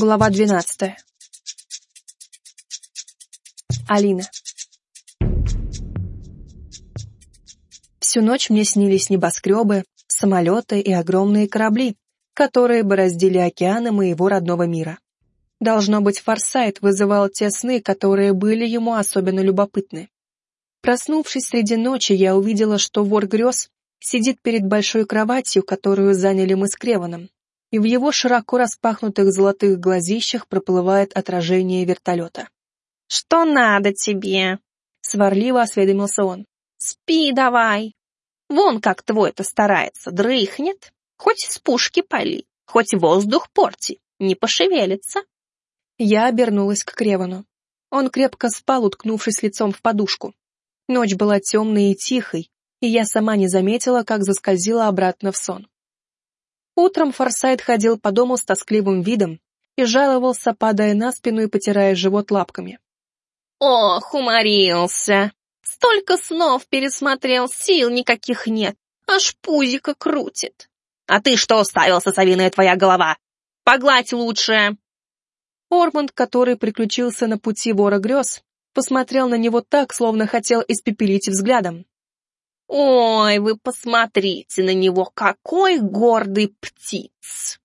Глава двенадцатая. Алина. Всю ночь мне снились небоскребы, самолеты и огромные корабли, которые бороздили океаны моего родного мира. Должно быть, Форсайт вызывал те сны, которые были ему особенно любопытны. Проснувшись среди ночи, я увидела, что вор грез сидит перед большой кроватью, которую заняли мы с Креваном, и в его широко распахнутых золотых глазищах проплывает отражение вертолета. «Что надо тебе?» — сварливо осведомился он. «Спи давай. Вон как твой-то старается, дрыхнет. Хоть с пушки пали, хоть воздух порти, не пошевелится». Я обернулась к Кревану. Он крепко спал, уткнувшись лицом в подушку. Ночь была темной и тихой, и я сама не заметила, как заскользила обратно в сон. Утром Форсайт ходил по дому с тоскливым видом и жаловался, падая на спину и потирая живот лапками. «Ох, уморился! Столько снов пересмотрел, сил никаких нет, аж пузико крутит. А ты что уставился, совиная твоя голова? Погладь лучше!» Ормонд, который приключился на пути вора грез, посмотрел на него так, словно хотел испепелить взглядом. «Ой, вы посмотрите на него, какой гордый птиц!»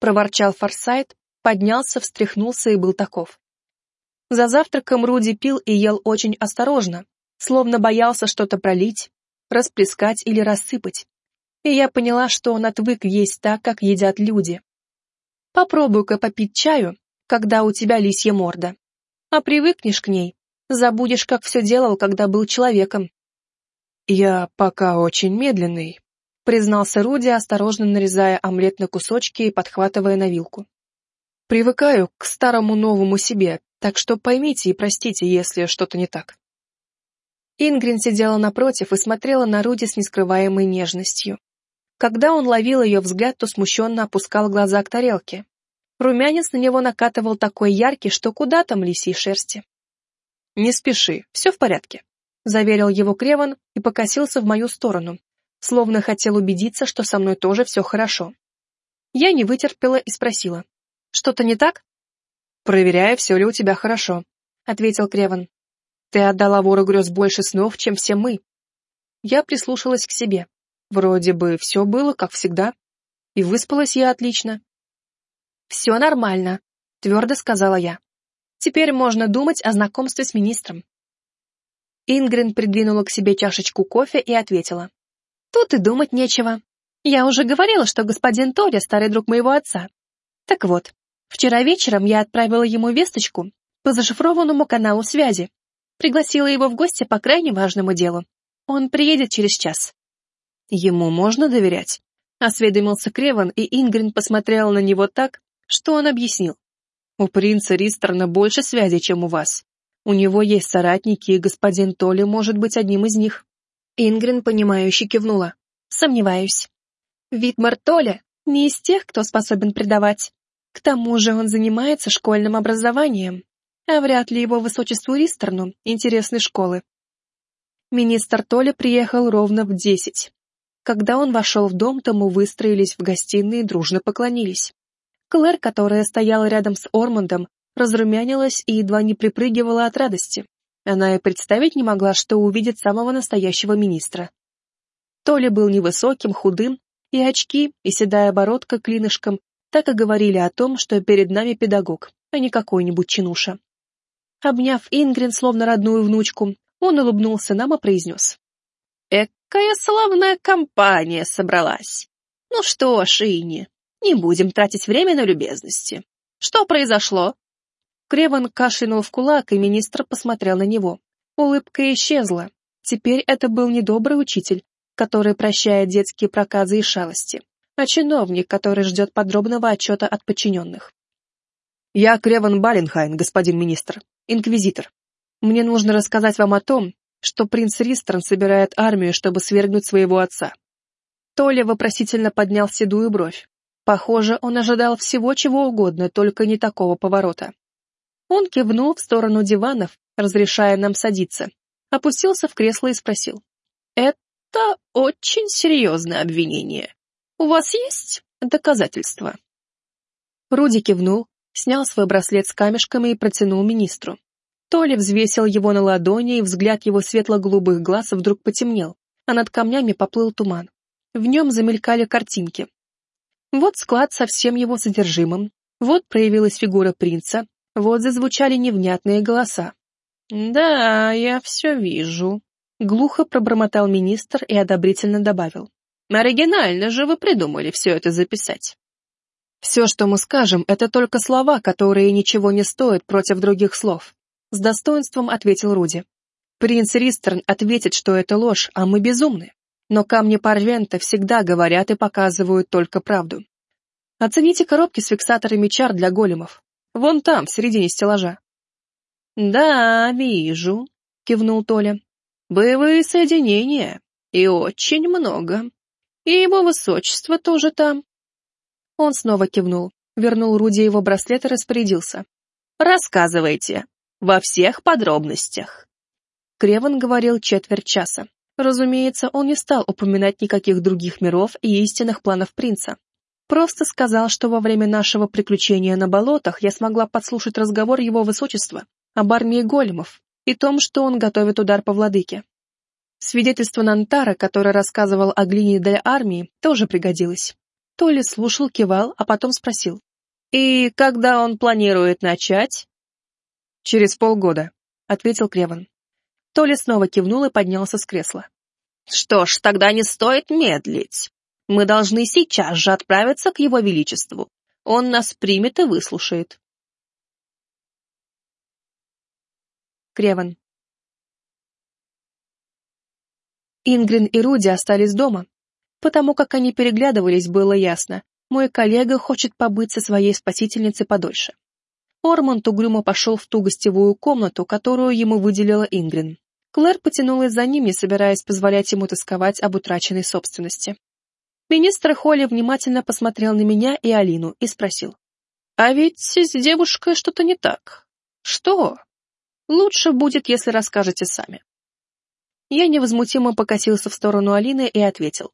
Проворчал Форсайт, поднялся, встряхнулся и был таков. За завтраком Руди пил и ел очень осторожно, словно боялся что-то пролить, расплескать или рассыпать. И я поняла, что он отвык есть так, как едят люди. Попробуй-ка попить чаю, когда у тебя лисья морда. А привыкнешь к ней, Забудешь, как все делал, когда был человеком. Я пока очень медленный, признался Руди, осторожно нарезая омлет на кусочки и подхватывая на вилку. Привыкаю к старому новому себе, так что поймите и простите, если что-то не так. Ингрин сидела напротив и смотрела на Руди с нескрываемой нежностью. Когда он ловил ее взгляд, то смущенно опускал глаза к тарелке. Румянец на него накатывал такой яркий, что куда там лисьей шерсти. «Не спеши, все в порядке», — заверил его Креван и покосился в мою сторону, словно хотел убедиться, что со мной тоже все хорошо. Я не вытерпела и спросила. «Что-то не так?» «Проверяя, все ли у тебя хорошо», — ответил Креван. «Ты отдала вору грез больше снов, чем все мы». Я прислушалась к себе. Вроде бы все было, как всегда. И выспалась я отлично. «Все нормально», — твердо сказала я. Теперь можно думать о знакомстве с министром. Ингрин придвинула к себе чашечку кофе и ответила. Тут и думать нечего. Я уже говорила, что господин Тори старый друг моего отца. Так вот, вчера вечером я отправила ему весточку по зашифрованному каналу связи. Пригласила его в гости по крайне важному делу. Он приедет через час. Ему можно доверять? Осведомился Креван, и Ингрин посмотрела на него так, что он объяснил. У принца Ристерна больше связей, чем у вас. У него есть соратники, и господин Толи может быть одним из них». Ингрин, понимающе кивнула. «Сомневаюсь. Витмар Толя не из тех, кто способен предавать. К тому же он занимается школьным образованием, а вряд ли его высочеству Ристерну интересны школы». Министр Толя приехал ровно в десять. Когда он вошел в дом, тому выстроились в гостиной и дружно поклонились. Клэр, которая стояла рядом с Ормондом, разрумянилась и едва не припрыгивала от радости. Она и представить не могла, что увидит самого настоящего министра. Толя был невысоким, худым, и очки, и седая бородка клинышком так и говорили о том, что перед нами педагог, а не какой-нибудь чинуша. Обняв Ингрин, словно родную внучку, он улыбнулся нам и произнес. «Экая славная компания собралась! Ну что ж, Ини, не будем тратить время на любезности. Что произошло?» Креван кашлянул в кулак, и министр посмотрел на него. Улыбка исчезла. Теперь это был не добрый учитель, который прощает детские проказы и шалости, а чиновник, который ждет подробного отчета от подчиненных. «Я Креван Баленхайн, господин министр, инквизитор. Мне нужно рассказать вам о том, что принц Ристран собирает армию, чтобы свергнуть своего отца». Толя вопросительно поднял седую бровь. Похоже, он ожидал всего чего угодно, только не такого поворота. Он кивнул в сторону диванов, разрешая нам садиться, опустился в кресло и спросил. «Это очень серьезное обвинение. У вас есть доказательства?» Руди кивнул, Снял свой браслет с камешками и протянул министру. Толя взвесил его на ладони, и взгляд его светло-голубых глаз вдруг потемнел, а над камнями поплыл туман. В нем замелькали картинки. Вот склад со всем его содержимым, вот проявилась фигура принца, вот зазвучали невнятные голоса. «Да, я все вижу», — глухо пробормотал министр и одобрительно добавил. «Оригинально же вы придумали все это записать». «Все, что мы скажем, это только слова, которые ничего не стоят против других слов», — с достоинством ответил Руди. «Принц Ристерн ответит, что это ложь, а мы безумны. Но камни Парвента всегда говорят и показывают только правду. Оцените коробки с фиксаторами чар для големов. Вон там, в середине стеллажа. «Да, вижу», — кивнул Толя. «Боевые соединения. И очень много. И его высочество тоже там». Он снова кивнул, вернул Руди его браслет и распорядился. «Рассказывайте. Во всех подробностях». Креван говорил четверть часа. Разумеется, он не стал упоминать никаких других миров и истинных планов принца. Просто сказал, что во время нашего приключения на болотах я смогла подслушать разговор его высочества об армии големов и том, что он готовит удар по владыке. Свидетельство Нантара, которое рассказывал о глине для армии, тоже пригодилось. Толи слушал, кивал, а потом спросил. «И когда он планирует начать?» «Через полгода», — ответил Креван. Толи снова кивнул и поднялся с кресла. «Что ж, тогда не стоит медлить. Мы должны сейчас же отправиться к его величеству. Он нас примет и выслушает». Креван. Ингрин и Руди остались дома. Потому как они переглядывались, было ясно. Мой коллега хочет побыть со своей спасительницей подольше. Ормонд угрюмо пошел в ту гостевую комнату, которую ему выделила Ингрин. Клэр потянулась за ним, не собираясь позволять ему тосковать об утраченной собственности. Министр Холли внимательно посмотрел на меня и Алину и спросил. «А ведь с девушкой что-то не так. Что? Лучше будет, если расскажете сами». Я невозмутимо покосился в сторону Алины и ответил.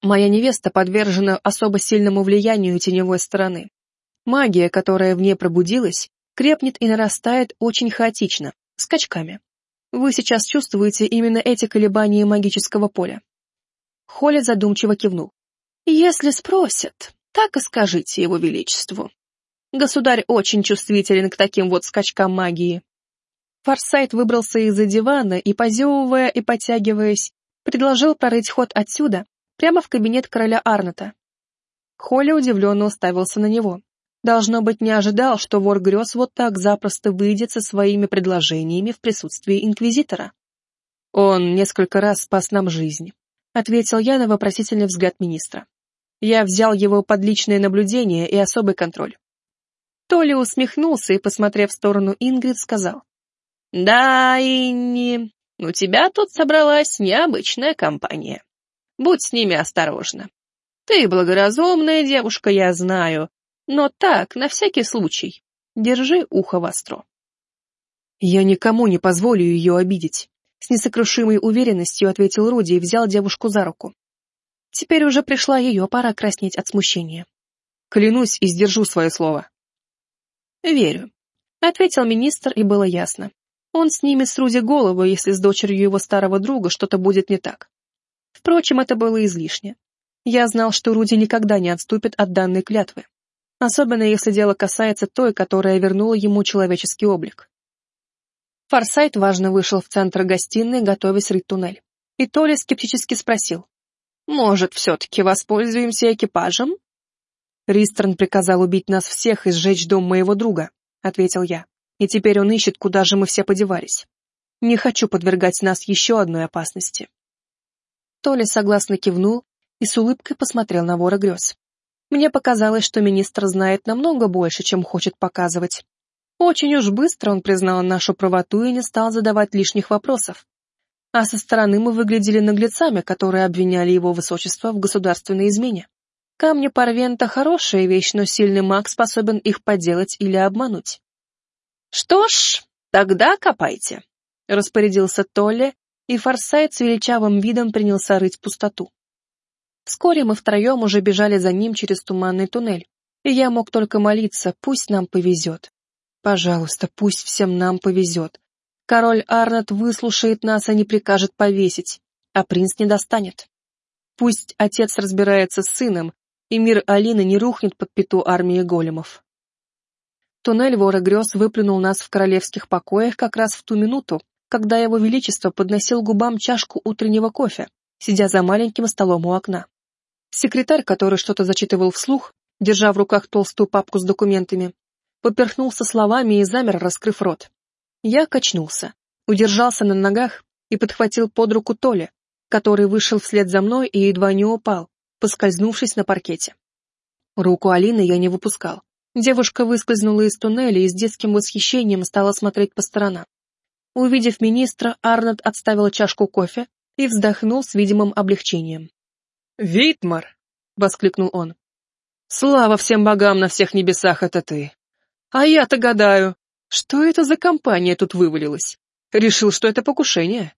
«Моя невеста подвержена особо сильному влиянию теневой стороны. Магия, которая в ней пробудилась, крепнет и нарастает очень хаотично, скачками. Вы сейчас чувствуете именно эти колебания магического поля. Холли задумчиво кивнул. Если спросят, так и скажите его величеству. Государь очень чувствителен к таким вот скачкам магии. Форсайт выбрался из-за дивана и, позевывая и подтягиваясь, предложил прорыть ход отсюда, прямо в кабинет короля Арната. Холли удивленно уставился на него. Должно быть, не ожидал, что вор грез вот так запросто выйдет со своими предложениями в присутствии инквизитора. Он несколько раз спас нам жизнь, ответил я на вопросительный взгляд министра. Я взял его под личное наблюдение и особый контроль. Толи усмехнулся и, посмотрев в сторону Ингрид, сказал. «Да, Инни, у тебя тут собралась необычная компания. Будь с ними осторожна. Ты благоразумная девушка, я знаю, но так, на всякий случай, держи ухо востро. Я никому не позволю ее обидеть. С несокрушимой уверенностью ответил Руди и взял девушку за руку. Теперь уже пришла ее пора краснеть от смущения. Клянусь и сдержу свое слово. Верю. Ответил министр, и было ясно. Он снимет с Руди голову, если с дочерью его старого друга что-то будет не так. Впрочем, это было излишне. Я знал, что Руди никогда не отступит от данной клятвы особенно если дело касается той, которая вернула ему человеческий облик. Форсайт важно вышел в центр гостиной, готовясь рыть туннель. И Толя скептически спросил. «Может, все-таки воспользуемся экипажем?» «Ристерн приказал убить нас всех и сжечь дом моего друга», — ответил я. «И теперь он ищет, куда же мы все подевались. Не хочу подвергать нас еще одной опасности». Толя согласно кивнул и с улыбкой посмотрел на вора грез. Мне показалось, что министр знает намного больше, чем хочет показывать. Очень уж быстро он признал нашу правоту и не стал задавать лишних вопросов. А со стороны мы выглядели наглецами, которые обвиняли его высочество в государственной измене. Камни Парвента — хорошая вещь, но сильный маг способен их подделать или обмануть. «Что ж, тогда копайте», — распорядился Толли, и Форсайт с величавым видом принялся рыть пустоту. Вскоре мы втроем уже бежали за ним через туманный туннель. и я мог только молиться, пусть нам повезет. Пожалуйста, пусть всем нам повезет. Король Арнот выслушает нас и не прикажет повесить, а принц не достанет. Пусть отец разбирается с сыном, и мир Алины не рухнет под пету армии големов. Туннель вора грез выплюнул нас в королевских покоях как раз в ту минуту, когда его величество подносил губам чашку утреннего кофе, сидя за маленьким столом у окна. Секретарь, который что-то зачитывал вслух, держа в руках толстую папку с документами, поперхнулся словами и замер, раскрыв рот. Я качнулся, удержался на ногах и подхватил под руку Толя, который вышел вслед за мной и едва не упал, поскользнувшись на паркете. Руку Алины я не выпускал. Девушка выскользнула из туннеля и с детским восхищением стала смотреть по сторонам. Увидев министра, Арнольд отставил чашку кофе и вздохнул с видимым облегчением. «Витмар!» — воскликнул он. «Слава всем богам на всех небесах, это ты! А я-то гадаю, что это за компания тут вывалилась? Решил, что это покушение?»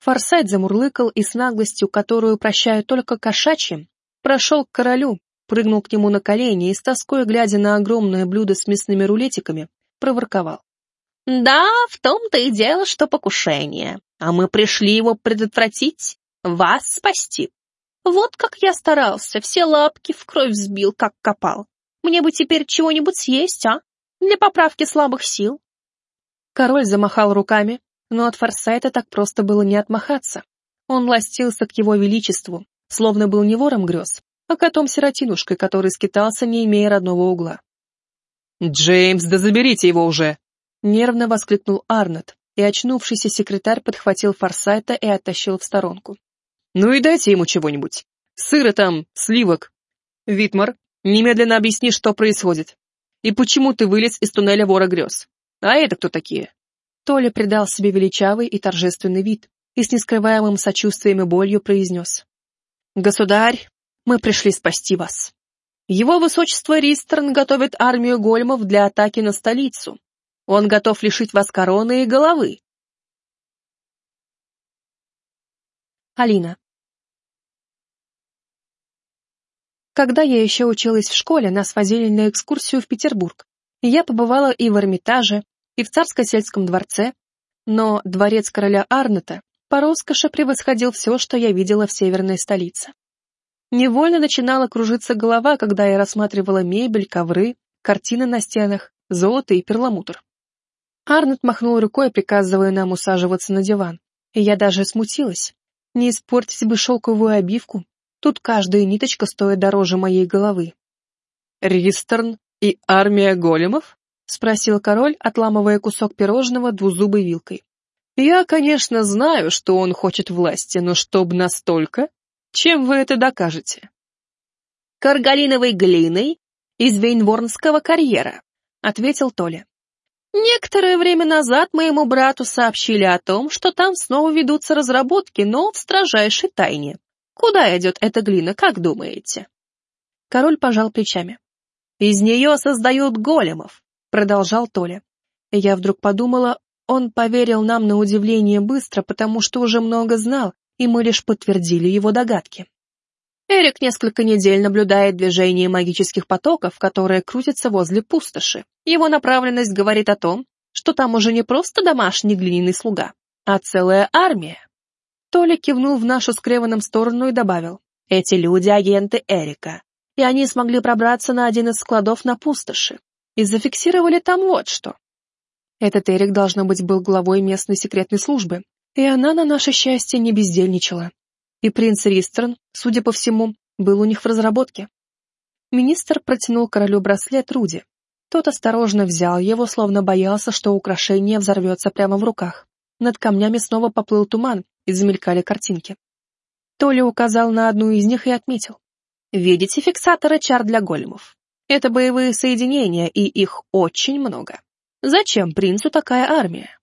Форсайт замурлыкал и с наглостью, которую прощают только кошачьим, прошел к королю, прыгнул к нему на колени и с тоской, глядя на огромное блюдо с мясными рулетиками, проворковал. «Да, в том-то и дело, что покушение, а мы пришли его предотвратить, вас спасти. Вот как я старался, все лапки в кровь взбил, как копал. Мне бы теперь чего-нибудь съесть, а? Для поправки слабых сил». Король замахал руками, но от Форсайта так просто было не отмахаться. Он ластился к его величеству, словно был не вором грез, а котом-сиротинушкой, который скитался, не имея родного угла. «Джеймс, да заберите его уже!» Нервно воскликнул Арнольд, и очнувшийся секретарь подхватил Форсайта и оттащил в сторонку. «Ну и дайте ему чего-нибудь. Сыра там, сливок. Витмар, немедленно объясни, что происходит. И почему ты вылез из туннеля вора грез? А это кто такие?» Толя придал себе величавый и торжественный вид и с нескрываемым сочувствием и болью произнес. «Государь, мы пришли спасти вас. Его высочество Ристерн готовит армию гольмов для атаки на столицу. Он готов лишить вас короны и головы. Алина. Когда я еще училась в школе, нас возили на экскурсию в Петербург, я побывала и в Эрмитаже, и в Царско-сельском дворце, но дворец короля Арнета по роскоши превосходил все, что я видела в северной столице. Невольно начинала кружиться голова, когда я рассматривала мебель, ковры, картины на стенах, золото и перламутр. Арнольд махнул рукой, приказывая нам усаживаться на диван, я даже смутилась. Не испортить бы шелковую обивку, тут каждая ниточка стоит дороже моей головы. «Ристерн и армия големов?» — спросил король, отламывая кусок пирожного двузубой вилкой. «Я, конечно, знаю, что он хочет власти, но чтоб настолько...» Чем вы это докажете? Каргалиновой глиной из Вейнворнского карьера, ответил Толя. Некоторое время назад моему брату сообщили о том, что там снова ведутся разработки, но в строжайшей тайне. Куда идет эта глина, как думаете? Король пожал плечами. Из нее создают големов, продолжал Толя. Я вдруг подумала, он поверил нам на удивление быстро, потому что уже много знал, и мы лишь подтвердили его догадки. Эрик несколько недель наблюдает движение магических потоков, которые крутятся возле пустоши. Его направленность говорит о том, что там уже не просто домашний глиняный слуга, а целая армия. Толя кивнул в нашу с сторону и добавил, эти люди — агенты Эрика, и они смогли пробраться на один из складов на пустоши и зафиксировали там вот что. Этот Эрик, должно быть, был главой местной секретной службы, и она, на наше счастье, не бездельничала. И принц Ристерн, судя по всему, был у них в разработке. Министр протянул королю браслет Руди. Тот осторожно взял его, словно боялся, что украшение взорвется прямо в руках. Над камнями снова поплыл туман, и замелькали картинки. Толя указал на одну из них и отметил. «Видите фиксаторы чар для големов? Это боевые соединения, и их очень много. Зачем принцу такая армия?»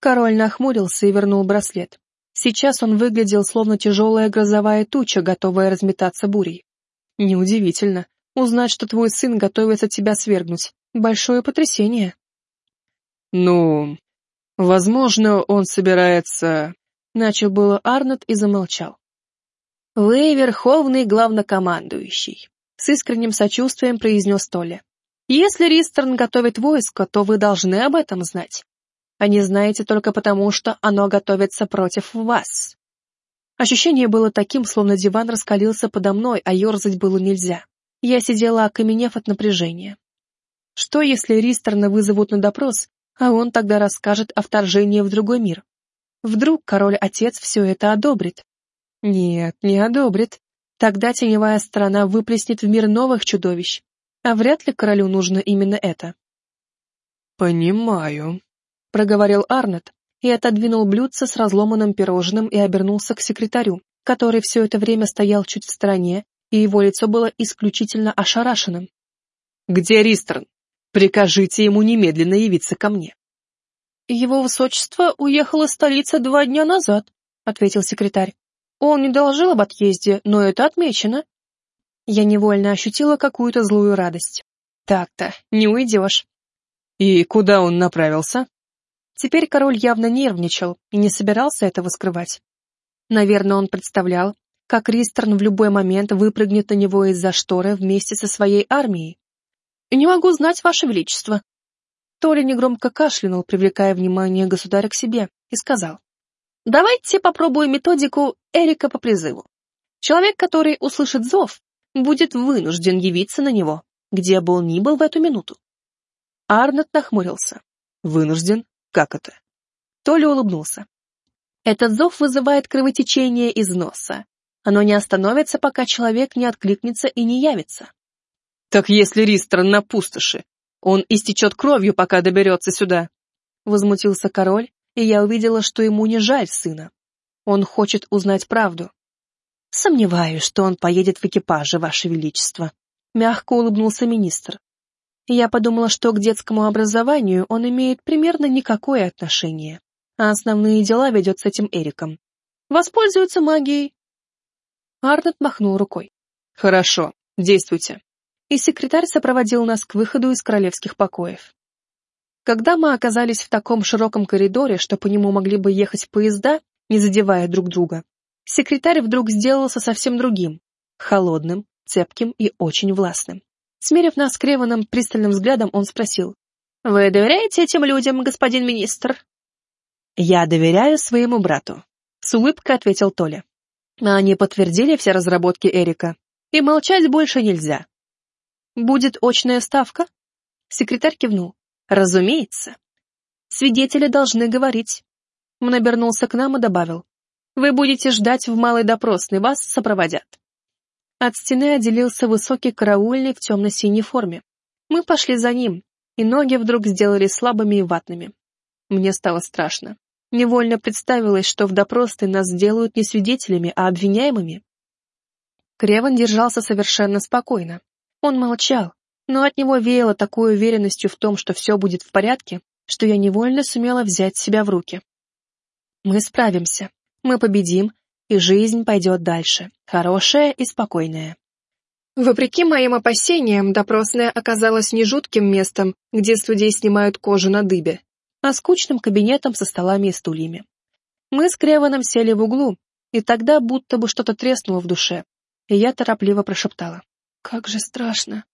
Король нахмурился и вернул браслет. Сейчас он выглядел словно тяжелая грозовая туча, готовая разметаться бурей. Неудивительно. Узнать, что твой сын готовится тебя свергнуть. Большое потрясение. Ну, возможно, он собирается... Начал было Арнольд и замолчал. Вы верховный главнокомандующий. С искренним сочувствием произнес Толли. Если Ристерн готовит войско, то вы должны об этом знать. А не знаете только потому, что оно готовится против вас. Ощущение было таким, словно диван раскалился подо мной, а ерзать было нельзя. Я сидела, окаменев от напряжения. Что, если Ристерна вызовут на допрос, а он тогда расскажет о вторжении в другой мир? Вдруг король-отец все это одобрит? Нет, не одобрит. Тогда теневая сторона выплеснет в мир новых чудовищ. А вряд ли королю нужно именно это. «Понимаю», — проговорил Арнет и отодвинул блюдце с разломанным пирожным и обернулся к секретарю, который все это время стоял чуть в стороне, и его лицо было исключительно ошарашенным. «Где Ристерн? Прикажите ему немедленно явиться ко мне». «Его высочество уехал из столицы два дня назад», — ответил секретарь. Он не доложил об отъезде, но это отмечено. Я невольно ощутила какую-то злую радость. Так-то, не уйдешь. И куда он направился? Теперь король явно нервничал и не собирался этого скрывать. Наверное, он представлял, как Ристерн в любой момент выпрыгнет на него из-за шторы вместе со своей армией. «Не могу знать, Ваше Величество». Толя негромко кашлянул, привлекая внимание государя к себе, и сказал. Давайте попробуем методику Эрика по призыву. Человек, который услышит зов, будет вынужден явиться на него, где бы он ни был в эту минуту. Арнольд нахмурился. Вынужден? Как это? Толя улыбнулся. Этот зов вызывает кровотечение из носа. Оно не остановится, пока человек не откликнется и не явится. Так если Ристран на пустоши, он истечет кровью, пока доберется сюда. Возмутился король, и я увидела, что ему не жаль сына. Он хочет узнать правду. Сомневаюсь, что он поедет в экипаже, Ваше Величество. Мягко улыбнулся министр. Я подумала, что к детскому образованию он имеет примерно никакое отношение, а основные дела ведет с этим Эриком. Воспользуется магией. Арнольд махнул рукой. Хорошо, действуйте. И секретарь сопроводил нас к выходу из королевских покоев. Когда мы оказались в таком широком коридоре, что по нему могли бы ехать поезда, не задевая друг друга, секретарь вдруг сделался совсем другим, холодным, цепким и очень властным. Смерив нас Креваном пристальным взглядом, он спросил, «Вы доверяете этим людям, господин министр?» «Я доверяю своему брату», — с улыбкой ответил Толя. Они подтвердили все разработки Эрика, и молчать больше нельзя. «Будет очная ставка?» Секретарь кивнул. Разумеется. Свидетели должны говорить. Он обернулся к нам и добавил. Вы будете ждать в малой допросной, вас сопроводят. От стены отделился высокий караульный в темно-синей форме. Мы пошли за ним, и ноги вдруг сделали слабыми и ватными. Мне стало страшно. Невольно представилось, что в допросной нас сделают не свидетелями, а обвиняемыми. Креван держался совершенно спокойно. Он молчал, но от него веяло такой уверенностью в том, что все будет в порядке, что я невольно сумела взять себя в руки. Мы справимся, мы победим, и жизнь пойдет дальше, хорошая и спокойная. Вопреки моим опасениям, допросная оказалась не жутким местом, где судей снимают кожу на дыбе, а скучным кабинетом со столами и стульями. Мы с Креваном сели в углу, и тогда будто бы что-то треснуло в душе, и я торопливо прошептала. «Как же страшно!»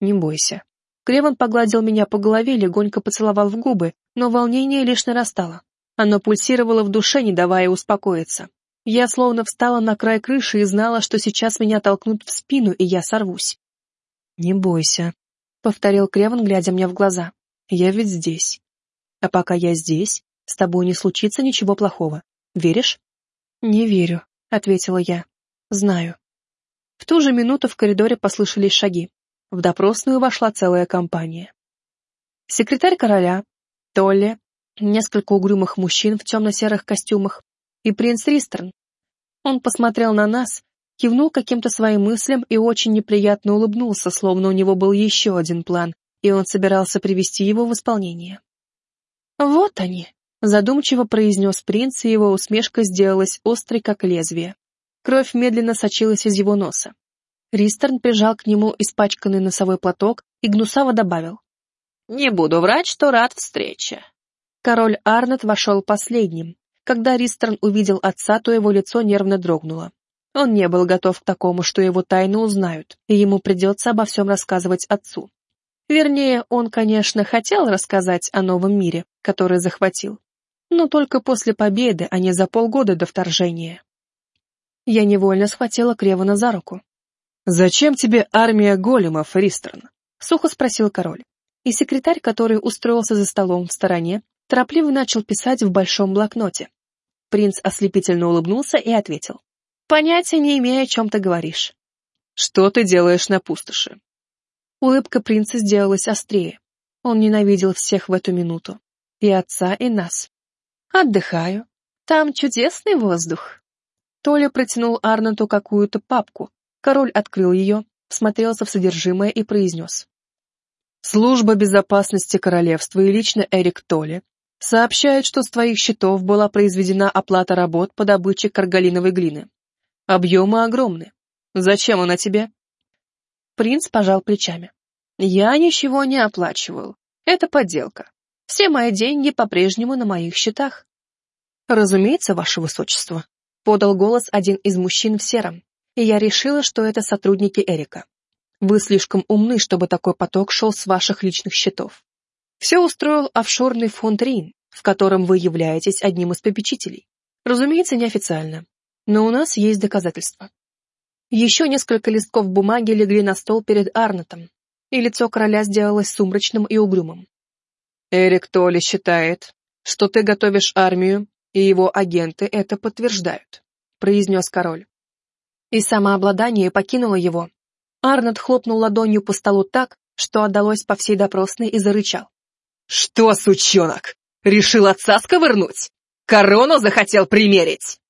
Не бойся. Креван погладил меня по голове, легонько поцеловал в губы, но волнение лишь нарастало. Оно пульсировало в душе, не давая успокоиться. Я словно встала на край крыши и знала, что сейчас меня толкнут в спину, и я сорвусь. «Не бойся», — повторил Креван, глядя мне в глаза. «Я ведь здесь. А пока я здесь, с тобой не случится ничего плохого. Веришь?» «Не верю», — ответила я. «Знаю». В ту же минуту в коридоре послышались шаги. В допросную вошла целая компания. Секретарь короля, Толли, несколько угрюмых мужчин в темно-серых костюмах и принц Ристерн. Он посмотрел на нас, кивнул каким-то своим мыслям и очень неприятно улыбнулся, словно у него был еще один план, и он собирался привести его в исполнение. «Вот они», — задумчиво произнес принц, и его усмешка сделалась острой, как лезвие. Кровь медленно сочилась из его носа. Ристерн прижал к нему испачканный носовой платок и гнусаво добавил. «Не буду врать, что рад встрече». Король Арнет вошел последним. Когда Ристерн увидел отца, то его лицо нервно дрогнуло. Он не был готов к такому, что его тайну узнают, и ему придется обо всем рассказывать отцу. Вернее, он, конечно, хотел рассказать о новом мире, который захватил, но только после победы, а не за полгода до вторжения. Я невольно схватила Кревана за руку. «Зачем тебе армия големов, Ристерн?» — сухо спросил король. И секретарь, который устроился за столом в стороне, торопливо начал писать в большом блокноте. Принц ослепительно улыбнулся и ответил. «Понятия не имея, о чем ты говоришь». «Что ты делаешь на пустоши?» Улыбка принца сделалась острее. Он ненавидел всех в эту минуту. И отца, и нас. «Отдыхаю. Там чудесный воздух». Толя протянул Арноту какую-то папку. Король открыл ее, всмотрелся в содержимое и произнес. Служба безопасности королевства и лично Эрик Толли сообщают, что с твоих счетов была произведена оплата работ по добыче каргалиновой глины. Объемы огромны. Зачем она тебе? Принц пожал плечами. Я ничего не оплачивал. Это подделка. Все мои деньги по-прежнему на моих счетах. Разумеется, ваше высочество, подал голос один из мужчин в сером, и я решила, что это сотрудники Эрика. Вы слишком умны, чтобы такой поток шел с ваших личных счетов. Все устроил офшорный фонд Рин, в котором вы являетесь одним из попечителей. Разумеется, неофициально. Но у нас есть доказательства. Еще несколько листков бумаги легли на стол перед Арнотом, и лицо короля сделалось сумрачным и угрюмым. «Эрик Толли считает, что ты готовишь армию, и его агенты это подтверждают», — произнес король. И самообладание покинуло его. Арнольд хлопнул ладонью по столу так, что отдалось по всей допросной и зарычал. «Что, сучонок, решил отца сковырнуть? Корону захотел примерить?»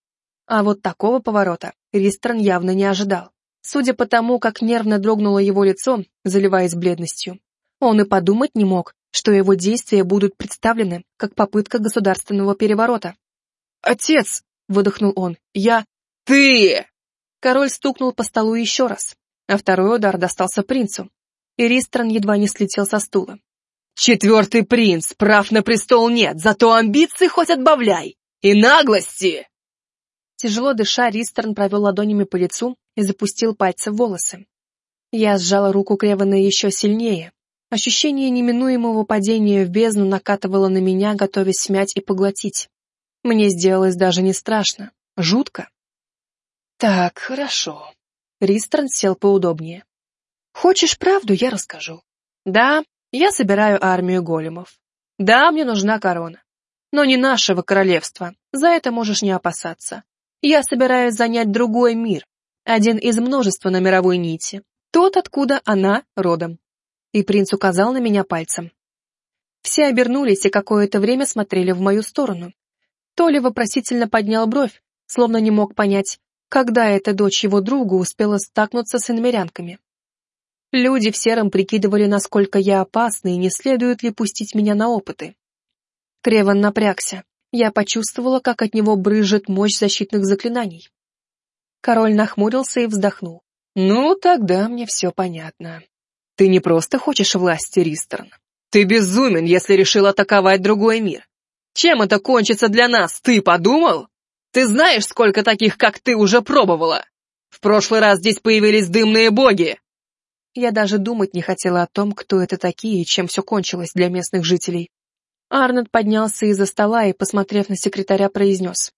А вот такого поворота Ристрон явно не ожидал. Судя по тому, как нервно дрогнуло его лицо, заливаясь бледностью, он и подумать не мог, что его действия будут представлены как попытка государственного переворота. «Отец!» — выдохнул он. «Я...» «Ты!» Король стукнул по столу еще раз, а второй удар достался принцу, и едва не слетел со стула. «Четвертый принц, прав на престол нет, зато амбиции хоть отбавляй! И наглости!» Тяжело дыша, Ристерн провел ладонями по лицу и запустил пальцы в волосы. Я сжала руку Кревана еще сильнее. Ощущение неминуемого падения в бездну накатывало на меня, готовясь смять и поглотить. Мне сделалось даже не страшно, жутко. Так, хорошо. Ристерн сел поудобнее. Хочешь правду, я расскажу. Да, я собираю армию големов. Да, мне нужна корона. Но не нашего королевства, за это можешь не опасаться. Я собираюсь занять другой мир, один из множества на мировой нити, тот, откуда она родом. И принц указал на меня пальцем. Все обернулись и какое-то время смотрели в мою сторону. Толя вопросительно поднял бровь, словно не мог понять, когда эта дочь его друга успела стакнуться с иномерянками. Люди в сером прикидывали, насколько я опасна и не следует ли пустить меня на опыты. Креван напрягся. Я почувствовала, как от него брызжет мощь защитных заклинаний. Король нахмурился и вздохнул. «Ну, тогда мне все понятно. Ты не просто хочешь власти, Ристерн. Ты безумен, если решил атаковать другой мир. Чем это кончится для нас, ты подумал? Ты знаешь, сколько таких, как ты, уже пробовала? В прошлый раз здесь появились дымные боги!» Я даже думать не хотела о том, кто это такие и чем все кончилось для местных жителей. Арнольд поднялся из-за стола и, посмотрев на секретаря, произнес.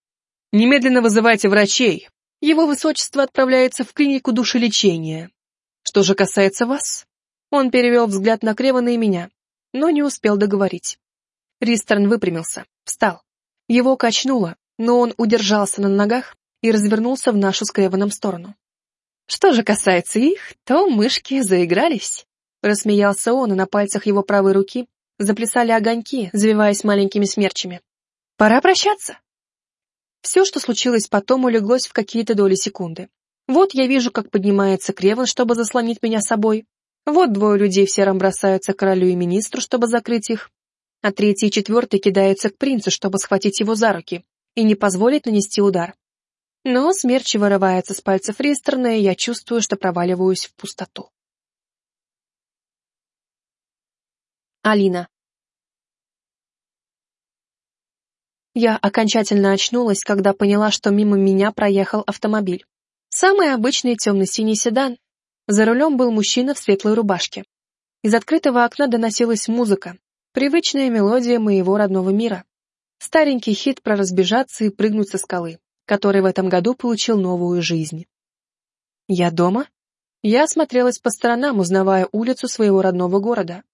«Немедленно вызывайте врачей. Его высочество отправляется в клинику душелечения. Что же касается вас...» Он перевел взгляд на Кревана и меня, но не успел договорить. Ристерн выпрямился, встал. Его качнуло, но он удержался на ногах и развернулся в нашу с Креваном сторону. «Что же касается их, то мышки заигрались», — рассмеялся он, и на пальцах его правой руки Заплясали огоньки, завиваясь маленькими смерчами. Пора прощаться. Все, что случилось потом, улеглось в какие-то доли секунды. Вот я вижу, как поднимается Креван, чтобы заслонить меня собой. Вот двое людей в сером бросаются к королю и министру, чтобы закрыть их. А третий и четвертый кидаются к принцу, чтобы схватить его за руки и не позволить нанести удар. Но смерч вырывается с пальцев Ристерна, и я чувствую, что проваливаюсь в пустоту. Алина. Я окончательно очнулась, когда поняла, что мимо меня проехал автомобиль. Самый обычный темно-синий седан. За рулем был мужчина в светлой рубашке. Из открытого окна доносилась музыка, привычная мелодия моего родного мира. Старенький хит про разбежаться и прыгнуть со скалы, который в этом году получил новую жизнь. Я дома? Я осмотрелась по сторонам, узнавая улицу своего родного города.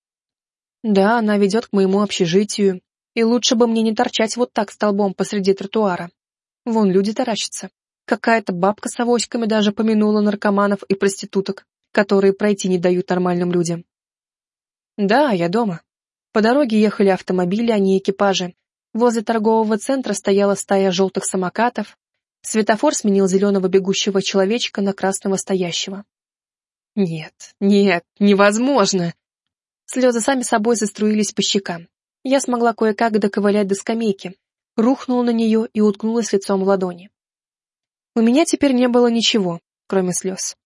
Да, она ведет к моему общежитию, и лучше бы мне не торчать вот так столбом посреди тротуара. Вон люди таращатся. Какая-то бабка с авоськами даже помянула наркоманов и проституток, которые пройти не дают нормальным людям. Да, я дома. По дороге ехали автомобили, а не экипажи. Возле торгового центра стояла стая желтых самокатов. Светофор сменил зеленого бегущего человечка на красного стоящего. Нет, нет, невозможно. Слезы сами собой заструились по щекам. Я смогла кое-как доковылять до скамейки, рухнула на нее и уткнулась лицом в ладони. У меня теперь не было ничего, кроме слез.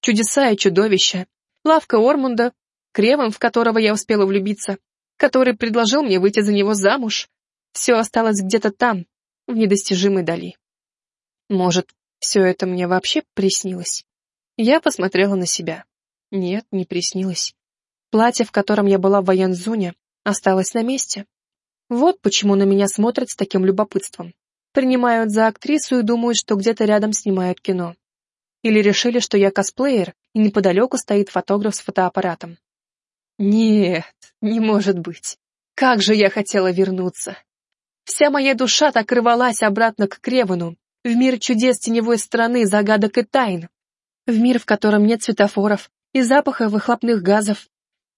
Чудеса и чудовища, лавка Ормунда, Кревом, в которого я успела влюбиться, который предложил мне выйти за него замуж. Все осталось где-то там, в недостижимой дали. Может, все это мне вообще приснилось? Я посмотрела на себя. Нет, не приснилось. Платье, в котором я была в Ваянзуне, осталось на месте. Вот почему на меня смотрят с таким любопытством. Принимают за актрису и думают, что где-то рядом снимают кино. Или решили, что я косплеер, и неподалеку стоит фотограф с фотоаппаратом. Нет, не может быть. Как же я хотела вернуться. Вся моя душа так рвалась обратно к Кревану, в мир чудес теневой страны, загадок и тайн. В мир, в котором нет светофоров и запаха выхлопных газов.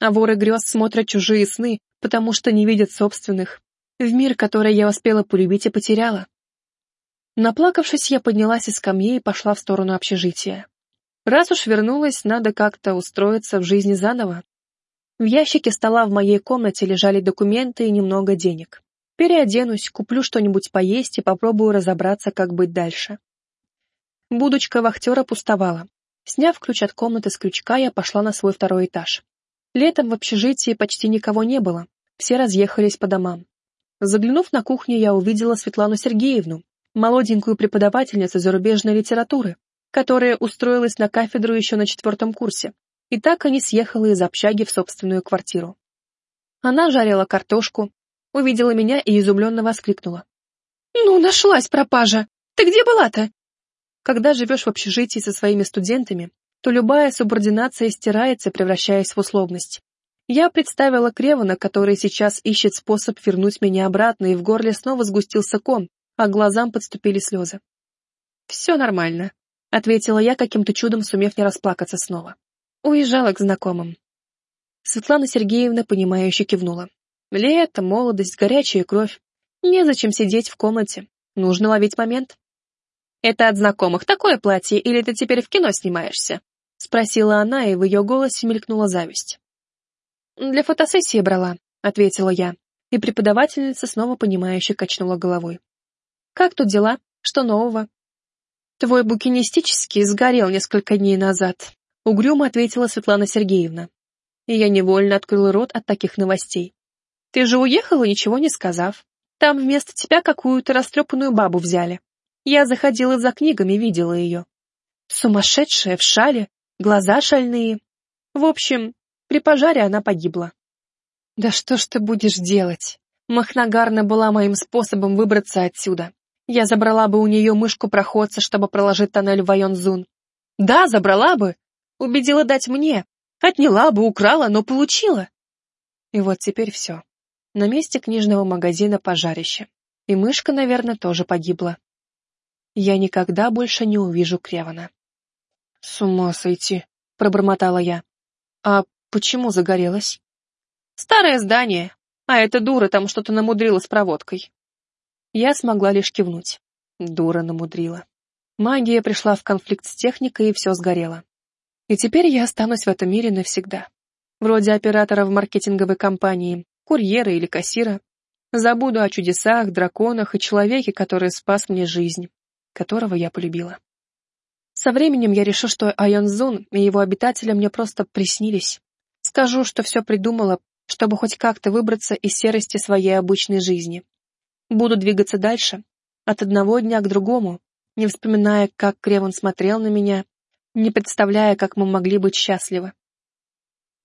А воры грез смотрят чужие сны, потому что не видят собственных. В мир, который я успела полюбить и потеряла. Наплакавшись, я поднялась из скамьи и пошла в сторону общежития. Раз уж вернулась, надо как-то устроиться в жизни заново. В ящике стола в моей комнате лежали документы и немного денег. Переоденусь, куплю что-нибудь поесть и попробую разобраться, как быть дальше. Будочка вахтера пустовала. Сняв ключ от комнаты с крючка, я пошла на свой второй этаж. Летом в общежитии почти никого не было, все разъехались по домам. Заглянув на кухню, я увидела Светлану Сергеевну, молоденькую преподавательницу зарубежной литературы, которая устроилась на кафедру еще на четвертом курсе и так и не съехала из общаги в собственную квартиру. Она жарила картошку, увидела меня и изумленно воскликнула. «Ну, нашлась пропажа! Ты где была-то?» Когда живешь в общежитии со своими студентами, то любая субординация стирается, превращаясь в условность. Я представила Кревана, который сейчас ищет способ вернуть меня обратно, и в горле снова сгустился ком, а глазам подступили слезы. «Все нормально», — ответила я, каким-то чудом сумев не расплакаться снова. Уезжала к знакомым. Светлана Сергеевна, понимающе кивнула. Лето, молодость, горячая кровь. Незачем сидеть в комнате. Нужно ловить момент. «Это от знакомых такое платье, или ты теперь в кино снимаешься?» — спросила она, и в ее голосе мелькнула зависть. «Для фотосессии брала», — ответила я, и преподавательница снова понимающе качнула головой. «Как тут дела? Что нового?» «Твой букинистический сгорел несколько дней назад», Угрюмо ответила Светлана Сергеевна. И я невольно открыла рот от таких новостей. Ты же уехала, ничего не сказав. Там вместо тебя какую-то растрепанную бабу взяли. Я заходила за книгами, видела ее. Сумасшедшая, в шале, глаза шальные. В общем, при пожаре она погибла. Да что ж ты будешь делать? Махнагарна была моим способом выбраться отсюда. Я забрала бы у нее мышку-проходца, чтобы проложить тоннель в Вайонзун. Да, забрала бы, Убедила дать мне. Отняла бы, украла, но получила. И вот теперь все. На месте книжного магазина пожарище. И мышка, наверное, тоже погибла. Я никогда больше не увижу Кревана. «С ума сойти», — пробормотала я. «А почему загорелась?» «Старое здание, а эта дура там что-то намудрила с проводкой». Я смогла лишь кивнуть. Дура намудрила. Магия пришла в конфликт с техникой, и все сгорело. И теперь я останусь в этом мире навсегда. Вроде оператора в маркетинговой компании, курьера или кассира. Забуду о чудесах, драконах и человеке, который спас мне жизнь, которого я полюбила. Со временем я решу, что Айонзун и его обитатели мне просто приснились. Скажу, что все придумала, чтобы хоть как-то выбраться из серости своей обычной жизни. Буду двигаться дальше, от одного дня к другому, не вспоминая, как Креван смотрел на меня, не представляя, как мы могли быть счастливы.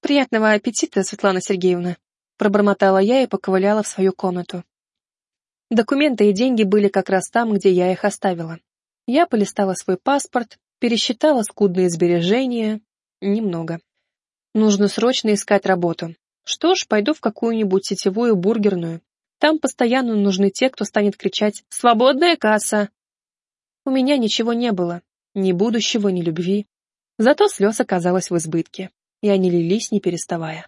«Приятного аппетита, Светлана Сергеевна», — пробормотала я и поковыляла в свою комнату. Документы и деньги были как раз там, где я их оставила. Я полистала свой паспорт, пересчитала скудные сбережения. Немного. Нужно срочно искать работу. Что ж, пойду в какую-нибудь сетевую бургерную. Там постоянно нужны те, кто станет кричать «Свободная касса!». У меня ничего не было. Ни будущего, ни любви. Зато слез оказалось в избытке. И они лились, не переставая.